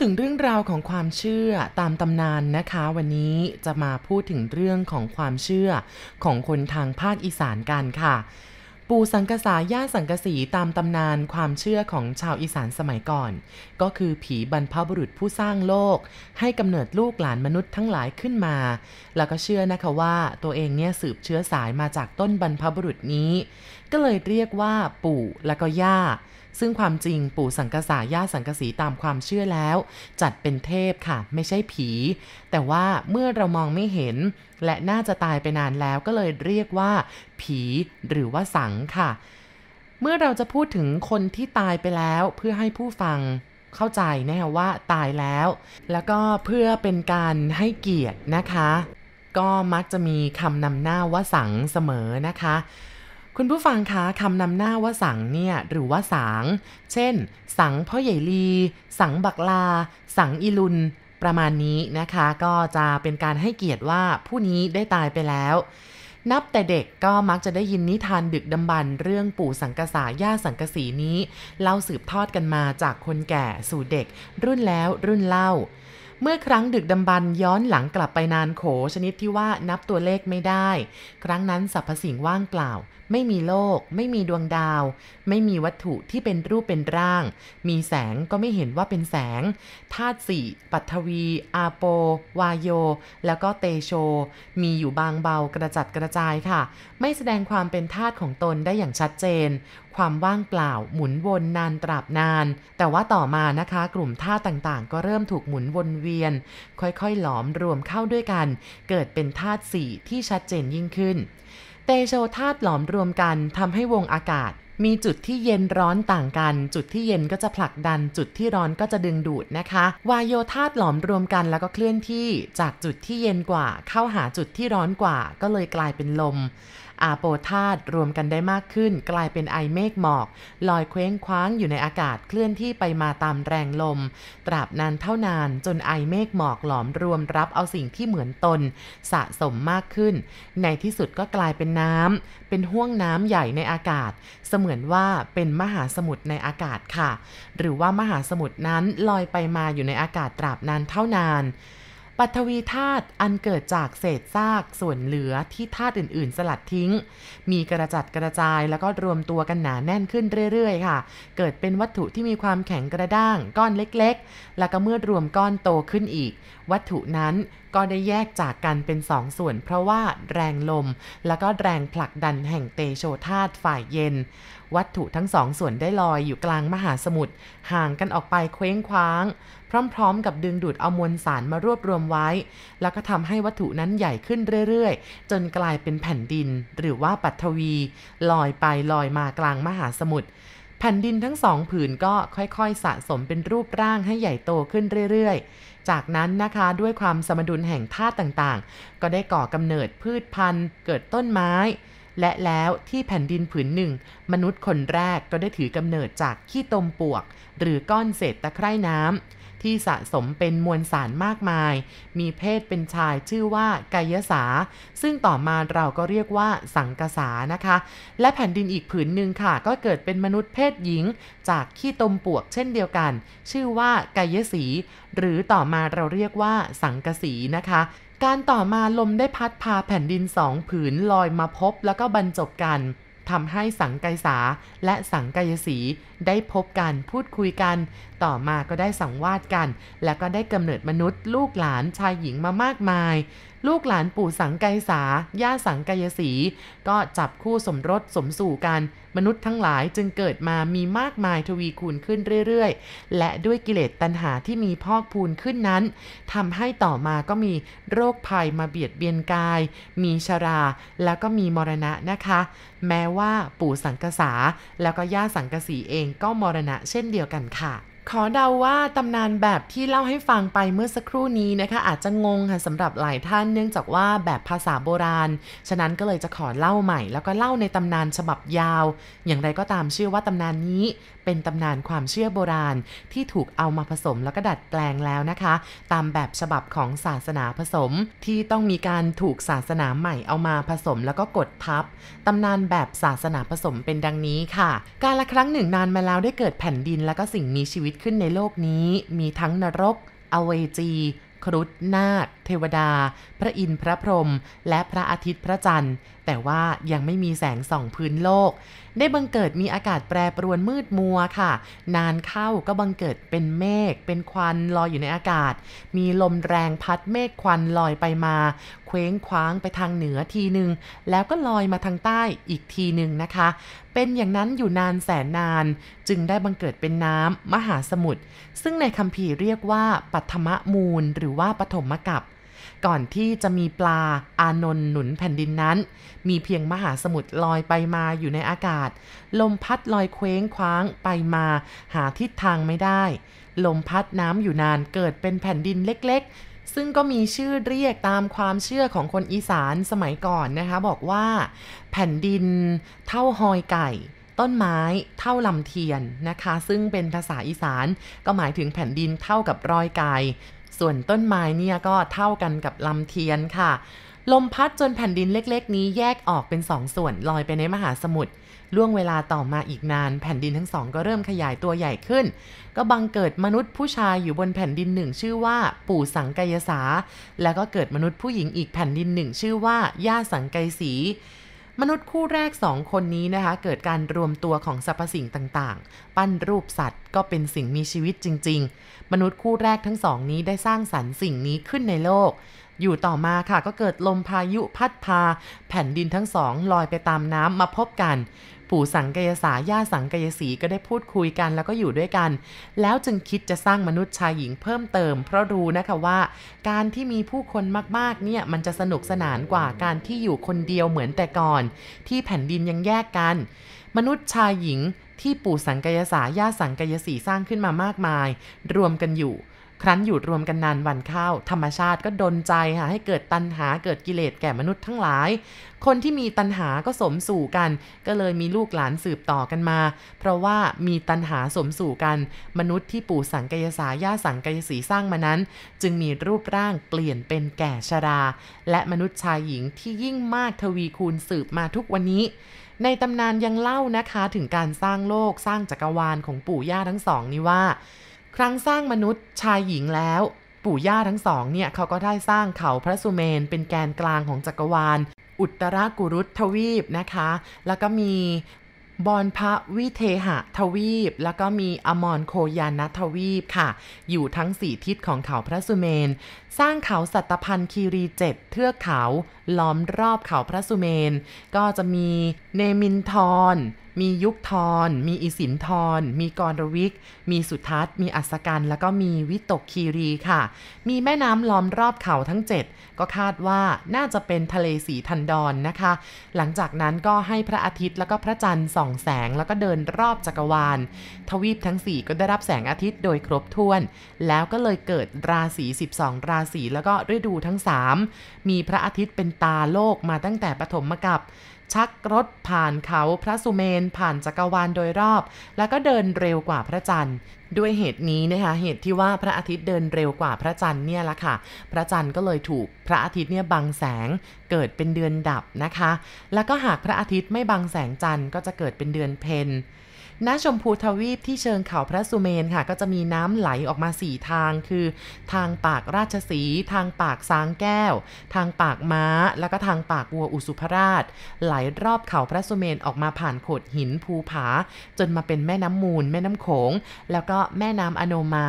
ถึงเรื่องราวของความเชื่อตามตำนานนะคะ วันนี้จะมาพูดถึงเรื่องของความเชื่อของคนทางภาคอีสานกันค่ะ ปู่สังกษาย่าสังกสีตามตำนานความเชื่อของชาวอีสานสมัยก่อน ก็คือผีบรรพบุรุษผู้สร้างโลก ให้กำเนิดลูกหลานมนุษย์ทั้งหลายขึ้นมา แล้วก็เชื่อนะคะว่าตัวเองเนี่ยสืบเชื้อสายมาจากต้นบรรพบุรุษนี้ก็เลยเรียกว่าปู่แล้วก็ย่า ซึ่งความจริงปู่สังกษาย่าสังกสีตามความเชื่อแล้ว จัดเป็นเทพค่ะ ไม่ใช่ผี แต่ว่าเมื่อเรามองไม่เห็น และน่าจะตายไปนานแล้วก็เลยเรียกว่า ผีหรือว่าสังค่ะ เมื่อเราจะพูดถึงคนที่ตายไปแล้วเพื่อให้ผู้ฟังเข้าใจนะคะว่าตายแล้ว แล้วก็เพื่อเป็นการให้เกียรตินะคะ ก็มักจะมีคำนำหน้าว่าสังเสมอนะคะ คุณผู้ฟังคะคำนำหน้าว่าสังเนี่ยหรือว่าสาง เช่น สังพ่อใหญ่ลี สังบักลา สังอีลุน ประมาณนี้นะคะ ก็จะเป็นการให้เกียรติว่าผู้นี้ได้ตายไปแล้ว นับแต่เด็กก็มักจะได้ยินนิทานดึกดำบรรพ์เรื่องปู่สังกษาย่าสังกสีนี้ เล่าสืบทอดกันมาจากคนแก่สู่เด็ก รุ่นแล้วรุ่นเล่าเมื่อครั้งดึกดำบรรพ์ย้อนหลังกลับไปนานโขชนิดที่ว่านับตัวเลขไม่ได้ ครั้งนั้นสรรพสิ่งว่างเปล่า ไม่มีโลก ไม่มีดวงดาว ไม่มีวัตถุที่เป็นรูปเป็นร่าง มีแสงก็ไม่เห็นว่าเป็นแสงธาตุสี่ปัทวี อาโป วายโย แล้วก็เตโช มีอยู่บางเบากระจัดกระจายค่ะ ไม่แสดงความเป็นธาตุของตนได้อย่างชัดเจน ความว่างเปล่าหมุนวนนานตราบนาน แต่ว่าต่อมานะคะ กลุ่มธาตุต่างๆ ก็เริ่มถูกหมุนวนเวียน ค่อยๆ หลอมรวมเข้าด้วยกัน เกิดเป็นธาตุสี่ที่ชัดเจนยิ่งขึ้น เตโชธาตุหลอมรวมกันทำให้วงอากาศ มีจุดที่เย็นร้อนต่างกัน จุดที่เย็นก็จะผลักดัน จุดที่ร้อนก็จะดึงดูดนะคะ วายโยธาตุหลอมรวมกันแล้วก็เคลื่อนที่จากจุดที่เย็นกว่า เข้าหาจุดที่ร้อนกว่า ก็เลยกลายเป็นลม อาโปธาตุรวมกันได้มากขึ้น กลายเป็นไอเมฆหมอก ลอยเคว้งคว้างอยู่ในอากาศเคลื่อนที่ไปมาตามแรงลม ตราบนานเท่านานจนไอเมฆหมอกหลอมรวมรับเอาสิ่งที่เหมือนตน สะสมมากขึ้น ในที่สุดก็กลายเป็นน้ำเป็นห้วงน้ำใหญ่ในอากาศ เสมือนว่าเป็นมหาสมุทรในอากาศค่ะ หรือว่ามหาสมุทรนั้นลอยไปมาอยู่ในอากาศตราบนานเท่านาน ปัทวีธาตุอันเกิดจากเศษซากส่วนเหลือที่ธาตุอื่น ๆ สลัดทิ้ง มีกระจัดกระจายแล้วก็รวมตัวกันหนาแน่นขึ้นเรื่อย ๆ ค่ะ เกิดเป็นวัตถุที่มีความแข็งกระด้าง ก้อนเล็ก ๆ แล้วก็เมื่อรวมก้อนโตขึ้นอีก วัตถุนั้นก็ได้แยกจากกันเป็นสองส่วน เพราะว่าแรงลม แล้วก็แรงผลักดันแห่งเตโชธาตุฝ่ายเย็น วัตถุทั้งสองส่วนได้ลอยอยู่กลางมหาสมุทรห่างกันออกไปเคว้งคว้าง พร้อมๆ กับดึงดูดเอามวลสารมารวบรวมไว้ แล้วก็ทำให้วัตถุนั้นใหญ่ขึ้นเรื่อยๆ จนกลายเป็นแผ่นดิน หรือว่าปัทวี ลอยไปลอยมากลางมหาสมุทรแผ่นดินทั้งสองผืนก็ค่อยๆ สะสมเป็นรูปร่างให้ใหญ่โตขึ้นเรื่อยๆ จากนั้นนะคะด้วยความสมดุลแห่งธาตุต่างๆ ก็ได้ก่อกำเนิดพืชพันธุ์ เกิดต้นไม้ และแล้วที่แผ่นดินผืนหนึ่ง มนุษย์คนแรกก็ได้ถือกำเนิดจากขี้ตมปวก หรือก้อนเศษตะไคร่น้ำ ที่สะสมเป็นมวลสารมากมาย มีเพศเป็นชายชื่อว่ากายสา ซึ่งต่อมาเราก็เรียกว่าสังกษานะคะ และแผ่นดินอีกผืนหนึ่งค่ะ ก็เกิดเป็นมนุษย์เพศหญิง จากขี้ตมปวกเช่นเดียวกัน ชื่อว่ากายสี หรือต่อมาเราเรียกว่าสังกสีนะคะการต่อมาลมได้พัดพาแผ่นดินสองผืนลอยมาพบแล้วก็บรรจบกัน ทำให้สังไกษาและสังกายสีได้พบกันพูดคุยกัน ต่อมาก็ได้สังวาสกัน แล้วก็ได้กำเนิดมนุษย์ลูกหลานชายหญิงมามากมาย ลูกหลานปู่สังไกษา ย่าสังกายสี ก็จับคู่สมรสสมสู่กัน มนุษย์ทั้งหลายจึงเกิดมามีมากมายทวีคูณขึ้นเรื่อยๆ และด้วยกิเลสตัณหาที่มีพอกพูนขึ้นนั้นทำให้ต่อมาก็มีโรคภัยมาเบียดเบียนกาย มีชรา แล้วก็มีมรณะนะคะ แม้ว่าปู่สังกษา แล้วก็ย่าสังกสีเองก็มรณะเช่นเดียวกันค่ะ ขอเดาว่าตำนานแบบที่เล่าให้ฟังไปเมื่อสักครู่นี้นะคะ อาจจะงงค่ะสำหรับหลายท่านเนื่องจากว่าแบบภาษาโบราณ ฉะนั้นก็เลยจะขอเล่าใหม่ แล้วก็เล่าในตำนานฉบับยาว อย่างไรก็ตามเชื่อว่าตำนานนี้ เป็นตำนานความเชื่อโบราณที่ถูกเอามาผสมแล้วก็ดัดแปลงแล้วนะคะ ตามแบบฉบับของศาสนาผสม ที่ต้องมีการถูกศาสนาใหม่เอามาผสมแล้วก็กดทับตำนานแบบศาสนาผสมเป็นดังนี้ค่ะ การละครั้งหนึ่งนานมาแล้วได้เกิดแผ่นดินแล้วก็สิ่งมีชีวิตขึ้นในโลกนี้ มีทั้งนรก อเวจี ครุฑนาค เทวดา พระอินทร์พระพรหมและพระอาทิตย์พระจันทร์ แต่ว่ายังไม่มีแสงส่องพื้นโลก ได้บังเกิดมีอากาศแปรปรวนมืดมัวค่ะ นานเข้าก็บังเกิดเป็นเมฆเป็นควันลอยอยู่ในอากาศ มีลมแรงพัดเมฆควันลอยไปมา เคว้งคว้างไปทางเหนือทีหนึ่งแล้วก็ลอยมาทางใต้อีกทีหนึ่งนะคะ เป็นอย่างนั้นอยู่นานแสนนาน จึงได้บังเกิดเป็นน้ำมหาสมุทรซึ่งในคัมภีเรียกว่าปัทมมูลหรือว่าปฐมกัป ก่อนที่จะมีปลาอานนท์หนุนแผ่นดินนั้น มีเพียงมหาสมุทรลอยไปมาอยู่ในอากาศ ลมพัดลอยเคว้งคว้างไปมาหาทิศทางไม่ได้ ลมพัดน้ำอยู่นานเกิดเป็นแผ่นดินเล็กๆ ซึ่งก็มีชื่อเรียกตามความเชื่อของคนอีสานสมัยก่อนนะคะ บอกว่า แผ่นดินเท่าหอยไก่ต้นไม้เท่าลำเทียนนะคะ ซึ่งเป็นภาษาอีสานก็หมายถึงแผ่นดินเท่ากับรอยไก่ ส่วนต้นไม้เนี่ยก็เท่ากันกับลำเทียนค่ะ ลมพัดจนแผ่นดินเล็กๆ นี้แยกออกเป็นสองส่วนลอยไปในมหาสมุทรล่วงเวลาต่อมาอีกนาน แผ่นดินทั้งสองก็เริ่มขยายตัวใหญ่ขึ้น ก็บังเกิดมนุษย์ผู้ชายอยู่บนแผ่นดินหนึ่งชื่อว่าปู่สังกยสา แล้วก็เกิดมนุษย์ผู้หญิงอีกแผ่นดินหนึ่งชื่อว่าย่าสังกยสี มนุษย์คู่แรกสองคนนี้นะคะ เกิดการรวมตัวของสรรพสิ่งต่างๆ ปั้นรูปสัตว์ก็เป็นสิ่งมีชีวิตจริง ๆ มนุษย์คู่แรกทั้งสองนี้ได้สร้างสรรค์สิ่งนี้ขึ้นในโลก อยู่ต่อมาค่ะก็เกิดลมพายุพัดพา แผ่นดินทั้งสองลอยไปตามน้ำมาพบกัน ปู่สังกยสาย่าสังกยสีก็ได้พูดคุยกันแล้วก็อยู่ด้วยกัน แล้วจึงคิดจะสร้างมนุษย์ชายหญิงเพิ่มเติม เพราะรู้นะคะว่า การที่มีผู้คนมากๆเนี่ยมันจะสนุกสนานกว่าการที่อยู่คนเดียวเหมือนแต่ก่อน ที่แผ่นดินยังแยกกัน มนุษย์ชายหญิงที่ปู่สังกยสาย่าสังกยสีสร้างขึ้นมามากมาย รวมกันอยู่ ครั้นอยู่รวมกันนานวันเข้า ธรรมชาติก็ดนใจค่ะให้เกิดตัณหาเกิดกิเลสแก่มนุษย์ทั้งหลาย คนที่มีตัณหาก็สมสู่กัน ก็เลยมีลูกหลานสืบต่อกันมา เพราะว่ามีตัณหาสมสู่กัน มนุษย์ที่ปู่สังกยสาย่าสังกยสีสร้างมานั้น จึงมีรูปร่างเปลี่ยนเป็นแก่ชรา และมนุษย์ชายหญิงที่ยิ่งมากทวีคูณสืบมาทุกวันนี้ในตำนานยังเล่านะคะถึงการสร้างโลกสร้างจักรวาลของปู่ย่าทั้งสองนี้ว่า ครั้งสร้างมนุษย์ชายหญิงแล้ว ปู่ย่าทั้งสองเนี่ยเขาก็ได้สร้างเขาพระสุเมนเป็นแกนกลางของจักรวาล อุตรากุรุทวีปนะคะ แล้วก็มีบอนพระวิเทหะทวีป แล้วก็มีอมรโคยานทวีปค่ะ อยู่ทั้งสี่ทิศของเขาพระสุเมน สร้างเขาสัตพันคีรีเจ็ดเทือกเขาล้อมรอบเขาพระสุเมน ก็จะมีเนมินทร มียุคทรมีอิสินทรมีกรวิก มีสุทัศน์ มีอัศกัน แล้วก็มีวิตกคีรีค่ะ มีแม่น้ำล้อมรอบเขาทั้ง 7 ก็คาดว่าน่าจะเป็นทะเลสีทันดอนนะคะ หลังจากนั้นก็ให้พระอาทิตย์แล้วก็พระจันทร์ส่องแสงแล้วก็เดินรอบจักรวาล ทวีปทั้ง 4 ก็ได้รับแสงอาทิตย์โดยครบถ้วน แล้วก็เลยเกิดราศี 12 ราศีแล้วก็ฤดูทั้ง 3 มีพระอาทิตย์เป็นตาโลกมาตั้งแต่ปฐมกัป ชักรถผ่านเขาพระสุเมนผ่านจักรวาลโดยรอบ แล้วก็เดินเร็วกว่าพระจันทร์ ด้วยเหตุนี้นะคะเหตุที่ว่าพระอาทิตย์เดินเร็วกว่าพระจันทร์เนี่ยละค่ะ พระจันทร์ก็เลยถูกพระอาทิตย์เนี่ยบังแสงเกิดเป็นเดือนดับนะคะ แล้วก็หากพระอาทิตย์ไม่บังแสงจันทร์ก็จะเกิดเป็นเดือนเพน ณชมพูทวีปที่เชิงเขาพระสุเมนค่ะ ก็จะมีน้ำไหลออกมาสี่ทาง คือ ทางปากราชสี ทางปากสางแก้ว ทางปากม้า แล้วก็ทางปากวัวอุสุภราช ไหลรอบเขาพระสุเมนออกมาผ่านโขดหินภูผา จนมาเป็นแม่น้ำมูล แม่น้ำโขง แล้วก็แม่น้ำอโนมา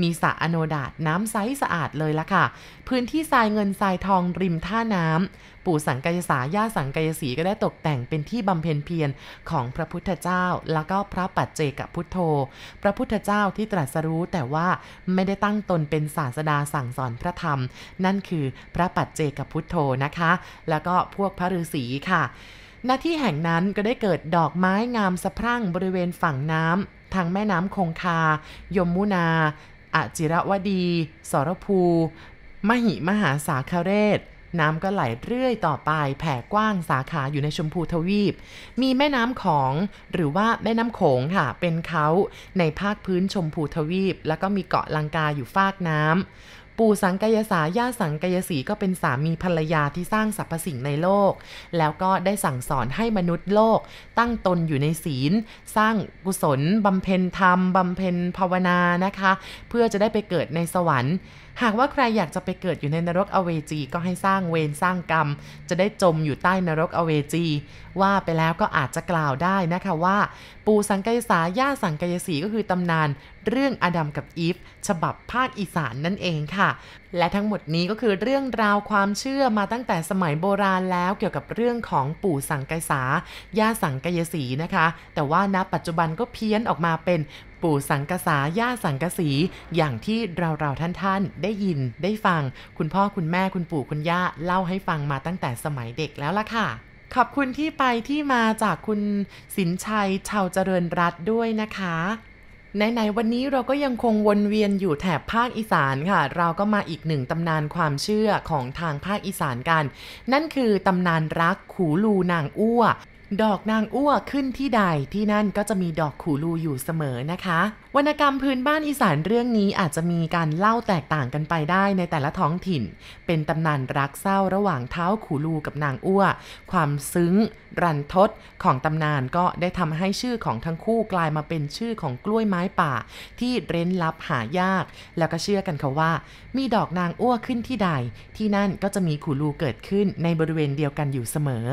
มีสระอโนดาตน้ำใสสะอาดเลยละค่ะ พื้นที่ทรายเงินทรายทองริมท่าน้ำ ปู่สังกายสาย่าสังกายสีก็ได้ตกแต่งเป็นที่บำเพ็ญเพียรของพระพุทธเจ้า แล้วก็พระปัจเจกพุทโธ พระพุทธเจ้าที่ตรัสรู้แต่ว่าไม่ได้ตั้งตนเป็นศาสดาสั่งสอนพระธรรม นั่นคือพระปัจเจกพุทโธนะคะ แล้วก็พวกพระฤาษีค่ะณที่แห่งนั้นก็ได้เกิดดอกไม้งามสะพรั่งบริเวณฝั่งน้ำทางแม่น้ำคงคา ยมมุนา อจิรวดี สรภู มหิมหาสาคาเรศ น้ำก็ไหลเรื่อยต่อไปแผ่กว้างสาขาอยู่ในชมพูทวีป มีแม่น้ำของ หรือว่าแม่น้ำโขงค่ะ เป็นเขาในภาคพื้นชมพูทวีป แล้วก็มีเกาะลังกาอยู่ฟากน้ำปู่สังกยสาย่าสังกยสีก็เป็นสามีภรรยาที่สร้างสรรพสิ่งในโลก แล้วก็ได้สั่งสอนให้มนุษย์โลก ตั้งตนอยู่ในศีล สร้างกุศลบำเพ็ญธรรมบำเพ็ญภาวนานะคะ เพื่อจะได้ไปเกิดในสวรรค์ หากว่าใครอยากจะไปเกิดอยู่ในนรกอเวจี ก็ให้สร้างเวรสร้างกรรม จะได้จมอยู่ใต้นรกอเวจี ว่าไปแล้วก็อาจจะกล่าวได้นะคะว่า ปูสังกยสาย่าสังกยสีก็คือตำนานเรื่องอดัมกับอีฟฉบับภาคอีสานนั่นเองค่ะ และทั้งหมดนี้ก็คือเรื่องราวความเชื่อมาตั้งแต่สมัยโบราณแล้วเกี่ยวกับเรื่องของปู่สังกยสาย่าสังกยสีนะคะ แต่ว่าณปัจจุบันก็เพี้ยนออกมาเป็น ปู่สังกษาย่าสังกสี อย่างที่เราเราท่านท่านได้ยินได้ฟัง คุณพ่อคุณแม่คุณปู่คุณย่าเล่าให้ฟังมาตั้งแต่สมัยเด็กแล้วล่ะค่ะขอบคุณที่ไปที่มาจากคุณสินชัยชาวเจริญรัตด้วยนะคะไหนๆวันนี้เราก็ยังคงวนเวียนอยู่แถบภาคอีสานค่ะ เราก็มาอีกหนึ่งตำนานความเชื่อของทางภาคอีสานกัน นั่นคือตำนานรักขูลูนางอ้ว ดอกนางอ้วขึ้นที่ใดที่นั่นก็จะมีดอกขูลูอยู่เสมอนะคะ วรรณกรรมพื้นบ้านอีสานเรื่องนี้อาจจะมีการเล่าแตกต่างกันไปได้ในแต่ละท้องถิ่น เป็นตำนานรักเศร้าระหว่างเท้าขูลูกับนางอ้ว ความซึ้ง รันทดของตำนานก็ได้ทำให้ชื่อของทั้งคู่กลายมาเป็นชื่อของกล้วยไม้ป่า ที่เร้นลับหายาก แล้วก็เชื่อกันค่ะว่า มีดอกนางอ้วขึ้นที่ใด ที่นั่นก็จะมีขูลูเกิดขึ้นในบริเวณเดียวกันอยู่เสมอ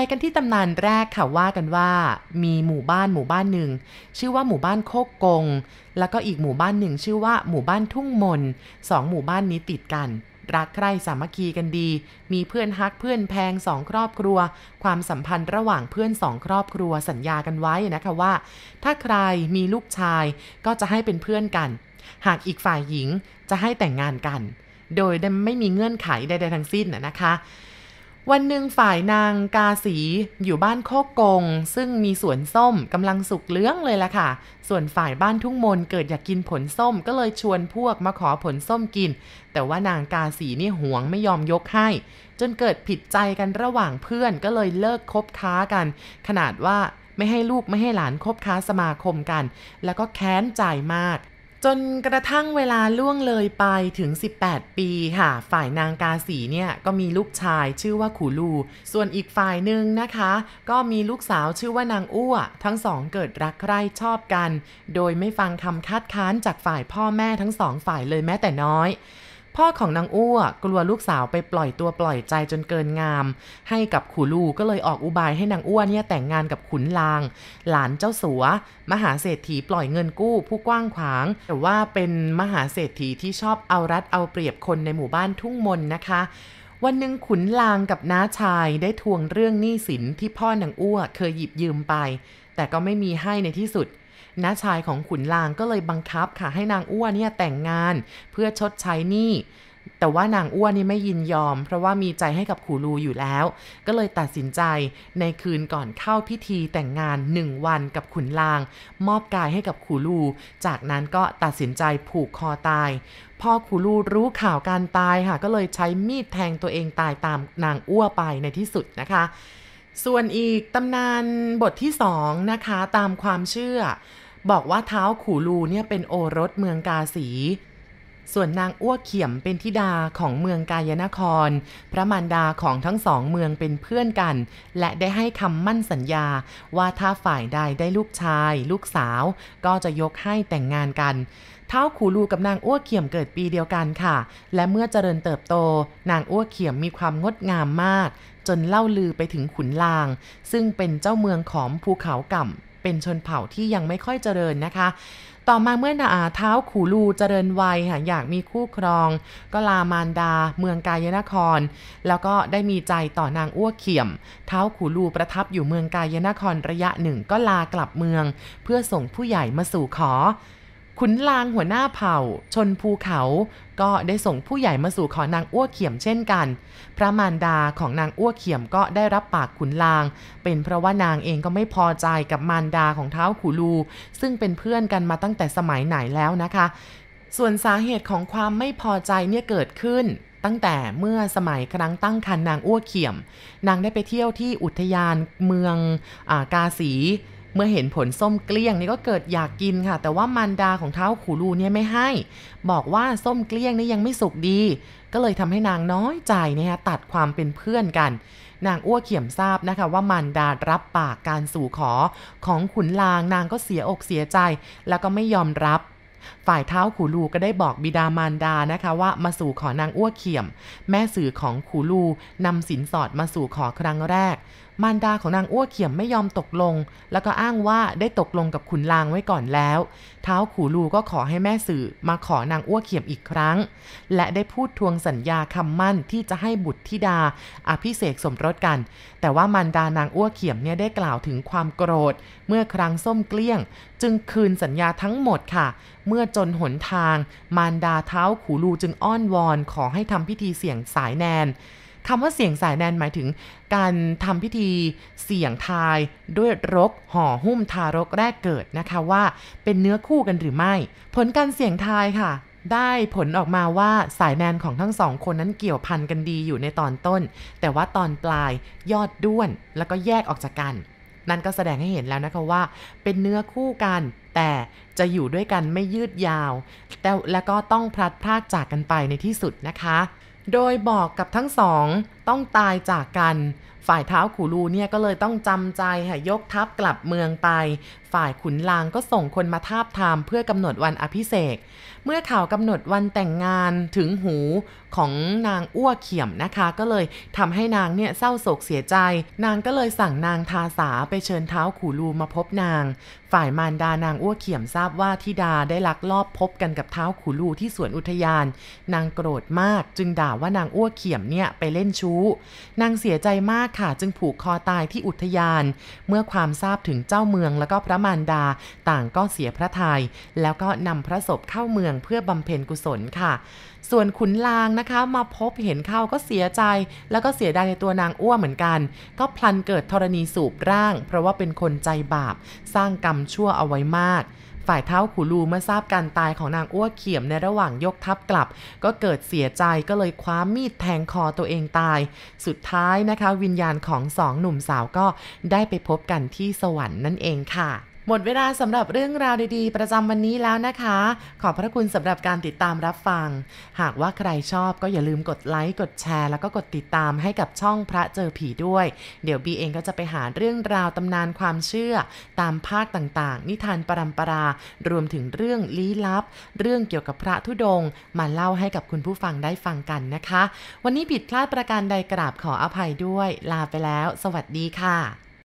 ไปกันที่ตำนานแรกค่ะว่ากันว่ามีหมู่บ้านหมู่บ้านหนึ่ง ชื่อว่าหมู่บ้านโคกกง แล้วก็อีกหมู่บ้านหนึ่งชื่อว่าหมู่บ้านทุ่งมนสองหมู่บ้านนี้ติดกัน รักใคร่สามัคคีกันดี มีเพื่อนฮักเพื่อนแพงสองครอบครัว ความสัมพันธ์ระหว่างเพื่อนสองครอบครัวสัญญากันไว้นะคะว่า ถ้าใครมีลูกชายก็จะให้เป็นเพื่อนกัน หากอีกฝ่ายหญิงจะให้แต่งงานกัน โดยไม่มีเงื่อนไขใดๆทั้งสิ้นนะคะ วันหนึ่งฝ่ายนางกาสีอยู่บ้านโคกกง ซึ่งมีสวนส้มกำลังสุกเลื้องเลยล่ะค่ะ ส่วนฝ่ายบ้านทุ่งมนเกิดอยากกินผลส้มก็เลยชวนพวกมาขอผลส้มกิน แต่ว่านางกาสีนี่หวงไม่ยอมยกให้ จนเกิดผิดใจกันระหว่างเพื่อนก็เลยเลิกคบค้ากัน ขนาดว่าไม่ให้ลูกไม่ให้หลานคบค้าสมาคมกัน แล้วก็แค้นใจมาก จนกระทั่งเวลาล่วงเลยไปถึง 18 ปีค่ะ ฝ่ายนางกาสีเนี่ยก็มีลูกชายชื่อว่าขูลู ส่วนอีกฝ่ายหนึ่งนะคะ ก็มีลูกสาวชื่อว่านางอ้ว ทั้งสองเกิดรักใคร่ชอบกัน โดยไม่ฟังคำคัดค้านจากฝ่ายพ่อแม่ทั้งสองฝ่ายเลยแม้แต่น้อย พ่อของนางอ้วกลัวลูกสาวไปปล่อยตัวปล่อยใจจนเกินงาม ให้กับขุลูก็เลยออกอุบายให้นางอ้วเนี่ยแต่งงานกับขุนลาง หลานเจ้าสัว มหาเศรษฐีปล่อยเงินกู้ผู้กว้างขวาง แต่ว่าเป็นมหาเศรษฐีที่ชอบเอารัดเอาเปรียบคนในหมู่บ้านทุ่งมนนะคะวันหนึ่งขุนลางกับน้าชายได้ทวงเรื่องหนี้สินที่พ่อนางอ้วเคยหยิบยืมไป แต่ก็ไม่มีให้ในที่สุด น้าชายของขุนลางก็เลยบังคับค่ะให้นางอ้วนเนี่ยแต่งงานเพื่อชดใช้หนี้แต่ว่านางอ้วนนี่ไม่ยินยอม เพราะว่ามีใจให้กับขูลูอยู่แล้ว ก็เลยตัดสินใจในคืนก่อนเข้าพิธีแต่งงานหนึ่งวันกับขุนลาง มอบกายให้กับขูลู จากนั้นก็ตัดสินใจผูกคอตายพอขูลูรู้ข่าวการตายค่ะ ก็เลยใช้มีดแทงตัวเองตายตามนางอ้วไปในที่สุดนะคะ ส่วนอีกตำนานบทที่สองนะคะตามความเชื่อ บอกว่าเท้าขูลูเนี่ยเป็นโอรสเมืองกาสี ส่วนนางอ้วเขียมเป็นธิดาของเมืองกายนคร พระมารดาของทั้งสองเมืองเป็นเพื่อนกัน และได้ให้คำมั่นสัญญาว่าถ้าฝ่ายใดได้ลูกชาย ลูกสาว ก็จะยกให้แต่งงานกันเท้าขูลูกับนางอ้วเขียมเกิดปีเดียวกันค่ะ และเมื่อเจริญเติบโต นางอ้วเขียมมีความงดงามมาก จนเล่าลือไปถึงขุนลาง ซึ่งเป็นเจ้าเมืองของภูเขาก่ำ เป็นชนเผ่าที่ยังไม่ค่อยเจริญนะคะ ต่อมาเมื่อนาเท้าขูลูเจริญวัยค่ะอยากมีคู่ครอง ก็ลามานดา เมืองกายนคร แล้วก็ได้มีใจต่อนางอ้วกเขียม เท้าขูลูประทับอยู่เมืองกายนครระยะหนึ่งก็ลากลับเมือง เพื่อส่งผู้ใหญ่มาสู่ขอ ขุนลางหัวหน้าเผ่า ชนภูเขา ก็ได้ส่งผู้ใหญ่มาสู่ขอนางอ้วเขียมเช่นกัน พระมารดาของนางอ้วเขียมก็ได้รับปากขุนลาง เป็นเพราะว่านางเองก็ไม่พอใจกับมารดาของเท้าขูลู ซึ่งเป็นเพื่อนกันมาตั้งแต่สมัยไหนแล้วนะคะ ส่วนสาเหตุของความไม่พอใจเนี่ยเกิดขึ้นตั้งแต่เมื่อสมัยครั้งตั้งครรภ์นางอ้วเขียม นางได้ไปเที่ยวที่อุทยานเมืองอากาสี มื่อเห็นผลส้มเกลี้ยงนี่ก็เกิดอยากกินค่ะ แต่ว่ามารดาของเท้าขูลูเนี่ยไม่ให้ บอกว่าส้มเกลี้ยงนี่ยังไม่สุกดี ก็เลยทำให้นางน้อยใจเนี่ยตัดความเป็นเพื่อนกัน นางอ้วเขียมทราบนะคะว่ามารดารับปากการสู่ขอของขุนลางนางก็เสียอกเสียใจ แล้วก็ไม่ยอมรับฝ่ายเท้าขูลูก็ได้บอกบิดามารดานะคะว่ามาสู่ขอนางอ้วเขียม แม่สื่อของขูลูนำสินสอดมาสู่ขอครั้งแรก มารดาของนางอ้วเขียมไม่ยอมตกลง แล้วก็อ้างว่าได้ตกลงกับขุนลางไว้ก่อนแล้ว เท้าขูลูก็ขอให้แม่สื่อมาขอนางอ้วเขียมอีกครั้ง และได้พูดทวงสัญญาคำมั่นที่จะให้บุตรธิดาอภิเษกสมรสกัน แต่ว่ามารดานางอ้วเขียมเนี่ยได้กล่าวถึงความโกรธ เมื่อครั้งส้มเกลี้ยง จึงคืนสัญญาทั้งหมดค่ะ เมื่อจนหนทาง มารดาเท้าขูลูจึงอ้อนวอนขอให้ทำพิธีเสี่ยงสายแนน คำว่าเสียงสายแนนหมายถึง การทำพิธีเสี่ยงทายด้วยรกห่อหุ้มทารกแรกเกิดนะคะว่า เป็นเนื้อคู่กันหรือไม่ ผลการเสี่ยงทายค่ะได้ผลออกมาว่าสายแนนของทั้งสองคนนั้นเกี่ยวพันกันดีอยู่ในตอนต้น แต่ว่าตอนปลายยอดด้วน แล้วก็แยกออกจากกัน นั่นก็แสดงให้เห็นแล้วนะคะว่า เป็นเนื้อคู่กัน แต่จะอยู่ด้วยกันไม่ยืดยาว แต่แล้วก็ต้องพลัดพรากจากกันไปในที่สุดนะคะ โดยบอกกับทั้งสองต้องตายจากกันฝ่ายเท้าขูลูเนี่ยก็เลยต้องจำใจค่ะยกทัพกลับเมืองไป ฝ่ายขุนลางก็ส่งคนมาทาบทามเพื่อกำหนดวันอภิเษกเมื่อข่าวกำหนดวันแต่งงานถึงหูของนางอ้วเขียมนะคะ ก็เลยทำให้นางเนี่ยเศร้าโศกเสียใจ นางก็เลยสั่งนางทาสาไปเชิญเท้าขูลูมาพบนาง ฝ่ายมารดานางอ้วเขียมทราบว่าทิดาได้ลักลอบพบกันกับเท้าขูลูที่สวนอุทยาน นางโกรธมากจึงด่าว่านางอ้วเขียมเนี่ยไปเล่นชู้ นางเสียใจมากค่ะจึงผูกคอตายที่อุทยาน เมื่อความทราบถึงเจ้าเมืองแล้วก็พระมารดา ต่างก็เสียพระทยัยแล้วก็นำพระศพเข้าเมืองเพื่อบำเพ็ญกุศลค่ะ ส่วนขุนลางนะคะ มาพบเห็นเข้าก็เสียใจ แล้วก็เสียดายในตัวนางอ้วเหมือนกัน ก็พลันเกิดธรณีสูบร่าง เพราะว่าเป็นคนใจบาป สร้างกรรมชั่วเอาไว้มาก ฝ่ายเท้าขูลูเมื่อทราบการตายของนางอ้วเขียมในระหว่างยกทัพกลับ ก็เกิดเสียใจก็เลยคว้ามีดแทงคอตัวเองตาย สุดท้ายนะคะ วิญญาณของสองหนุ่มสาวก็ได้ไปพบกันที่สวรรค์นั่นเองค่ะ หมดเวลาสำหรับเรื่องราวดีๆ ประจำวันนี้แล้วนะคะ ขอบพระคุณสำหรับการติดตามรับฟัง หากว่าใครชอบก็อย่าลืมกดไลค์กดแชร์แล้วก็กดติดตามให้กับช่องพระเจอผีด้วย เดี๋ยวบีเองก็จะไปหาเรื่องราวตำนานความเชื่อ ตามภาคต่างๆ นิทานปรัมปรา รวมถึงเรื่องลี้ลับ เรื่องเกี่ยวกับพระธุดงค์มาเล่าให้กับคุณผู้ฟังได้ฟังกันนะคะ วันนี้ผิดพลาดประการใดกราบขออภัยด้วย ลาไปแล้ว สวัสดีค่ะ